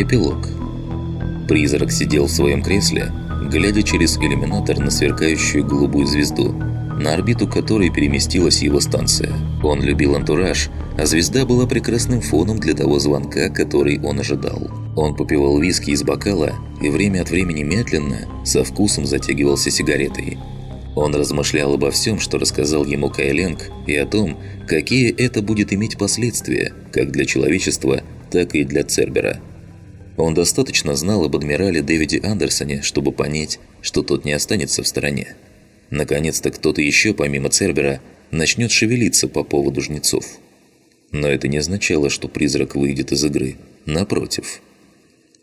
Эпилог. Призрак сидел в своем кресле, глядя через иллюминатор на сверкающую голубую звезду, на орбиту которой переместилась его станция. Он любил антураж, а звезда была прекрасным фоном для того звонка, который он ожидал. Он попивал виски из бокала и время от времени медленно, со вкусом затягивался сигаретой. Он размышлял обо всем, что рассказал ему Кайленг, и о том, какие это будет иметь последствия, как для человечества, так и для Цербера. Он достаточно знал об адмирале Дэвиде Андерсоне, чтобы понять, что тот не останется в стороне. Наконец-то кто-то еще, помимо Цербера, начнет шевелиться по поводу жнецов. Но это не означало, что призрак выйдет из игры. Напротив.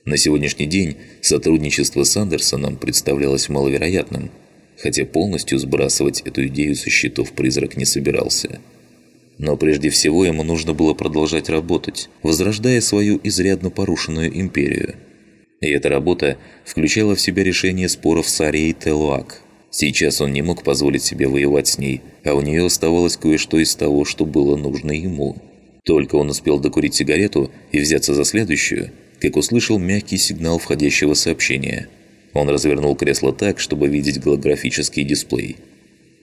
На сегодняшний день сотрудничество с Андерсоном представлялось маловероятным, хотя полностью сбрасывать эту идею со счетов призрак не собирался. Но прежде всего ему нужно было продолжать работать, возрождая свою изрядно порушенную империю. И эта работа включала в себя решение споров с Арией Телуак – Сейчас он не мог позволить себе воевать с ней, а у нее оставалось кое-что из того, что было нужно ему. Только он успел докурить сигарету и взяться за следующую, как услышал мягкий сигнал входящего сообщения. Он развернул кресло так, чтобы видеть голографический дисплей.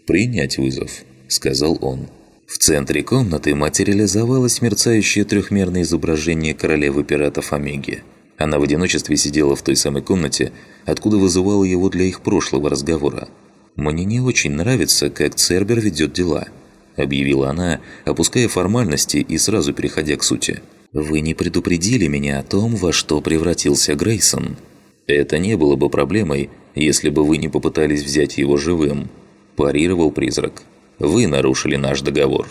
«Принять вызов», — сказал он. В центре комнаты материализовалось мерцающее трехмерное изображение королевы пиратов Омеги. Она в одиночестве сидела в той самой комнате, откуда вызывала его для их прошлого разговора. «Мне не очень нравится, как Цербер ведет дела», – объявила она, опуская формальности и сразу переходя к сути. «Вы не предупредили меня о том, во что превратился Грейсон. Это не было бы проблемой, если бы вы не попытались взять его живым», – парировал призрак. «Вы нарушили наш договор».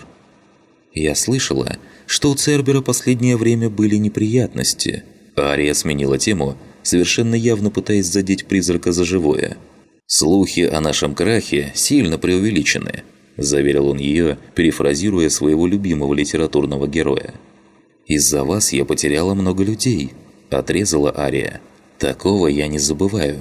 «Я слышала, что у Цербера последнее время были неприятности», Ария сменила тему, совершенно явно пытаясь задеть призрака за живое – «Слухи о нашем крахе сильно преувеличены», – заверил он ее, перефразируя своего любимого литературного героя. «Из-за вас я потеряла много людей», – отрезала Ария. «Такого я не забываю».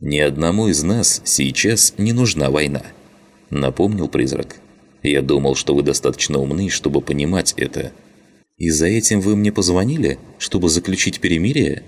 «Ни одному из нас сейчас не нужна война», – напомнил призрак. «Я думал, что вы достаточно умны, чтобы понимать это». «И за этим вы мне позвонили, чтобы заключить перемирие?»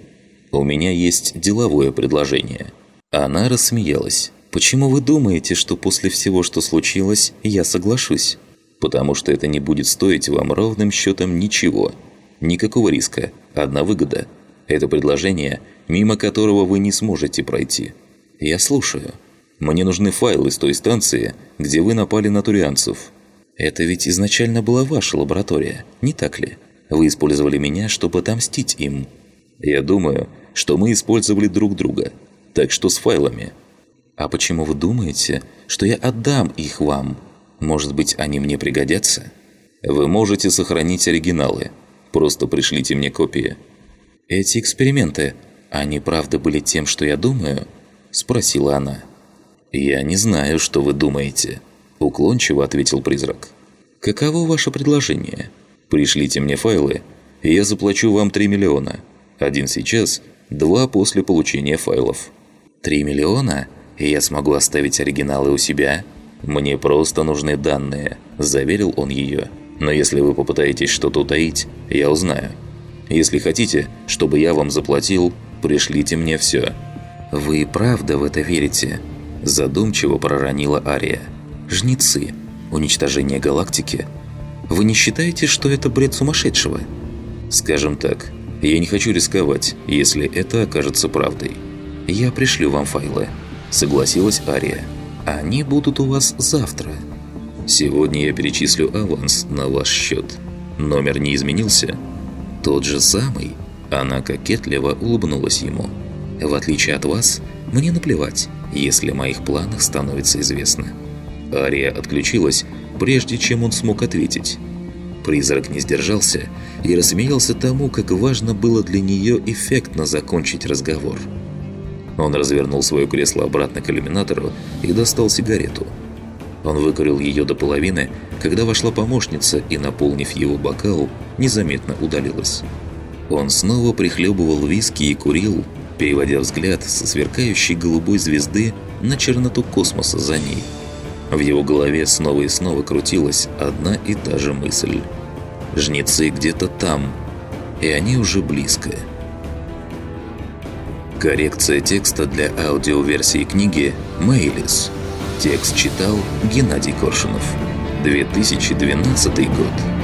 «У меня есть деловое предложение». Она рассмеялась. «Почему вы думаете, что после всего, что случилось, я соглашусь?» «Потому что это не будет стоить вам ровным счетом ничего. Никакого риска, одна выгода. Это предложение, мимо которого вы не сможете пройти. Я слушаю. Мне нужны файлы с той станции, где вы напали на турианцев. Это ведь изначально была ваша лаборатория, не так ли? Вы использовали меня, чтобы отомстить им. Я думаю, что мы использовали друг друга» так что с файлами. А почему вы думаете, что я отдам их вам? Может быть, они мне пригодятся? Вы можете сохранить оригиналы. Просто пришлите мне копии. Эти эксперименты, они правда были тем, что я думаю? Спросила она. Я не знаю, что вы думаете. Уклончиво ответил призрак. Каково ваше предложение? Пришлите мне файлы, и я заплачу вам 3 миллиона. Один сейчас, два после получения файлов. Три миллиона? И я смогу оставить оригиналы у себя? Мне просто нужны данные», – заверил он ее. «Но если вы попытаетесь что-то утаить, я узнаю. Если хотите, чтобы я вам заплатил, пришлите мне все». «Вы правда в это верите?» – задумчиво проронила Ария. «Жнецы. Уничтожение галактики. Вы не считаете, что это бред сумасшедшего?» «Скажем так, я не хочу рисковать, если это окажется правдой». «Я пришлю вам файлы», – согласилась Ария. «Они будут у вас завтра». «Сегодня я перечислю аванс на ваш счет. Номер не изменился?» «Тот же самый». Она кокетливо улыбнулась ему. «В отличие от вас, мне наплевать, если о моих планах становится известно». Ария отключилась, прежде чем он смог ответить. Призрак не сдержался и рассмеялся тому, как важно было для нее эффектно закончить разговор. Он развернул свое кресло обратно к иллюминатору и достал сигарету. Он выкурил ее до половины, когда вошла помощница и, наполнив его бокал, незаметно удалилась. Он снова прихлебывал виски и курил, переводя взгляд со сверкающей голубой звезды на черноту космоса за ней. В его голове снова и снова крутилась одна и та же мысль. «Жнецы где-то там, и они уже близко». Коррекция текста для аудиоверсии книги «Мейлис». Текст читал Геннадий Коршунов. 2012 год.